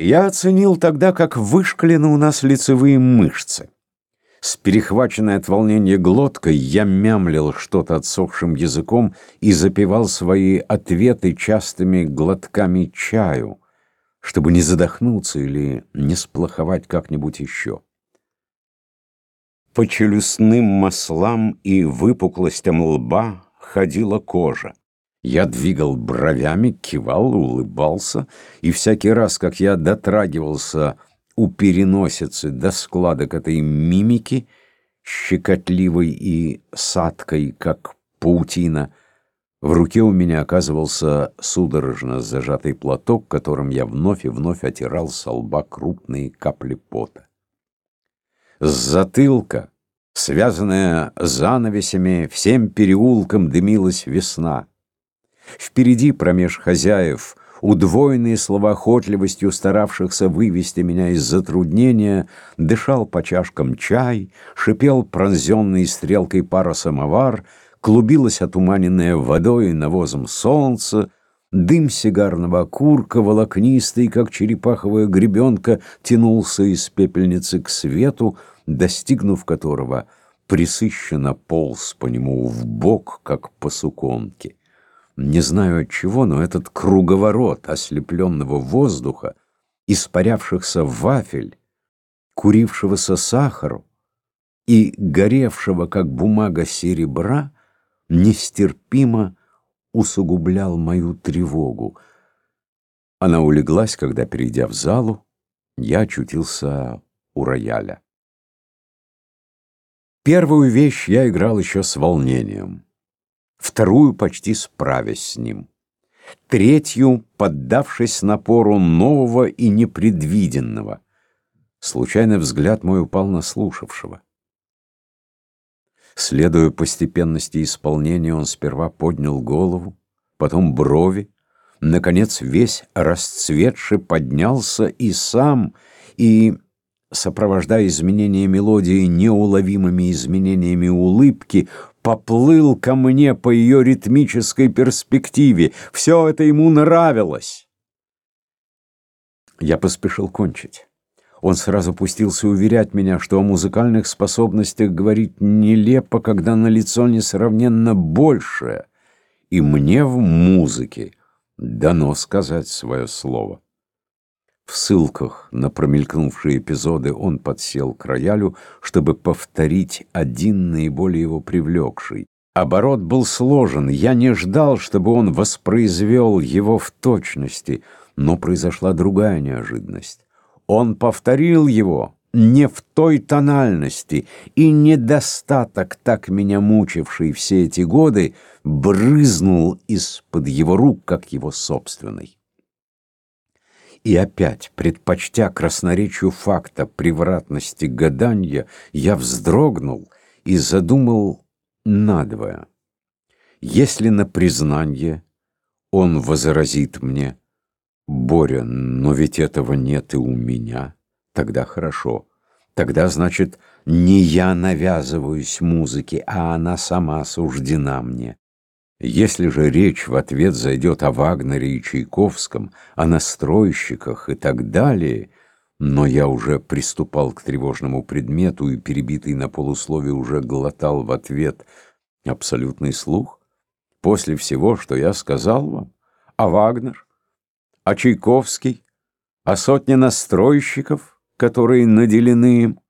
Я оценил тогда, как вышкалены у нас лицевые мышцы. С перехваченной от волнения глоткой я мямлил что-то отсохшим языком и запивал свои ответы частыми глотками чаю, чтобы не задохнуться или не сплоховать как-нибудь еще. По челюстным маслам и выпуклостям лба ходила кожа. Я двигал бровями, кивал, улыбался, и всякий раз, как я дотрагивался у переносицы до складок этой мимики, щекотливой и садкой, как паутина, в руке у меня оказывался судорожно зажатый платок, которым я вновь и вновь отирал со лба крупные капли пота. С затылка, связанная занавесями, всем переулком дымилась весна. Впереди промеж хозяев, удвоенный словоохотливостью старавшихся вывести меня из затруднения, дышал по чашкам чай, шипел пронзенный стрелкой пара самовар, клубилось отуманенное водой и навозом солнце, дым сигарного окурка, волокнистый, как черепаховая гребенка, тянулся из пепельницы к свету, достигнув которого, присыщенно полз по нему в бок, как по суконке. Не знаю от чего, но этот круговорот ослепленного воздуха, испарявшихся вафель, курившегося сахару и горевшего, как бумага серебра, нестерпимо усугублял мою тревогу. Она улеглась, когда, перейдя в залу, я очутился у рояля. Первую вещь я играл еще с волнением вторую почти справясь с ним, третью поддавшись напору нового и непредвиденного. Случайный взгляд мой упал на слушавшего. Следуя постепенности исполнения, он сперва поднял голову, потом брови, наконец весь расцветший поднялся и сам, и сопровождая изменения мелодии неуловимыми изменениями улыбки, поплыл ко мне по ее ритмической перспективе. Все это ему нравилось. Я поспешил кончить. Он сразу пустился уверять меня, что о музыкальных способностях говорить нелепо, когда на лицо несравненно большее, и мне в музыке дано сказать свое слово. В ссылках на промелькнувшие эпизоды он подсел к роялю, чтобы повторить один наиболее его привлекший. Оборот был сложен, я не ждал, чтобы он воспроизвел его в точности, но произошла другая неожиданность. Он повторил его не в той тональности, и недостаток, так меня мучивший все эти годы, брызнул из-под его рук, как его собственный. И опять, предпочтя красноречию факта превратности гаданья, я вздрогнул и задумал надвое. Если на признание он возразит мне, «Боря, но ведь этого нет и у меня», тогда хорошо. Тогда, значит, не я навязываюсь музыке, а она сама суждена мне. Если же речь в ответ зайдет о Вагнере и Чайковском, о настройщиках и так далее, но я уже приступал к тревожному предмету и, перебитый на полусловие, уже глотал в ответ абсолютный слух. После всего, что я сказал вам, а Вагнер, а Чайковский, о сотне настройщиков, которые наделены им,